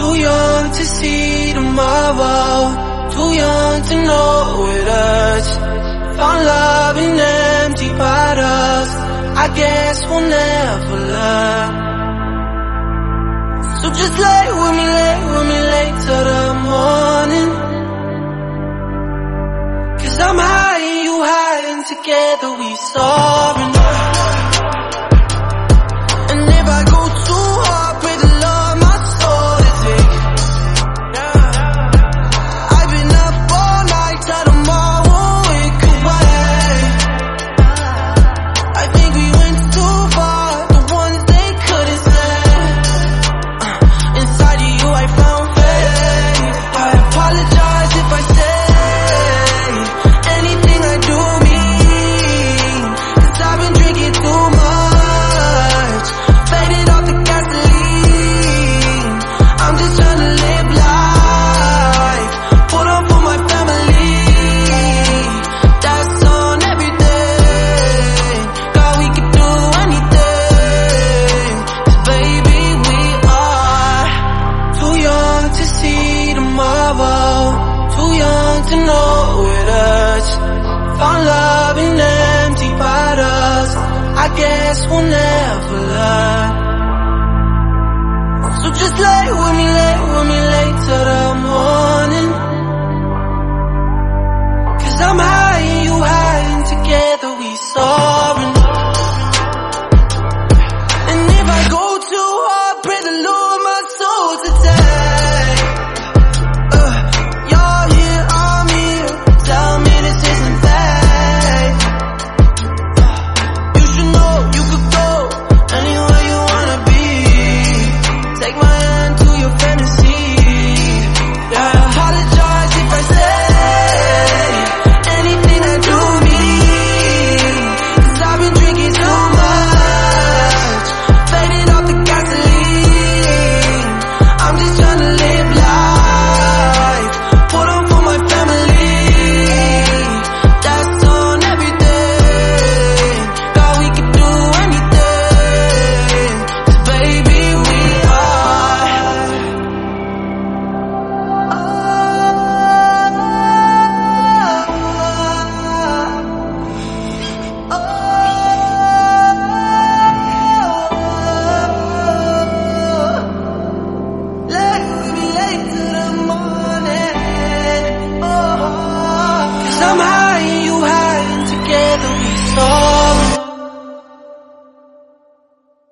Too young to see tomorrow. Too young to know it hurts. Found love in empty bottles. I guess we'll never learn. So just lay with me, lay with me, lay till the morning. Cause I'm high and you high and together we soaring. Found love in empty bottles. I guess we'll never learn.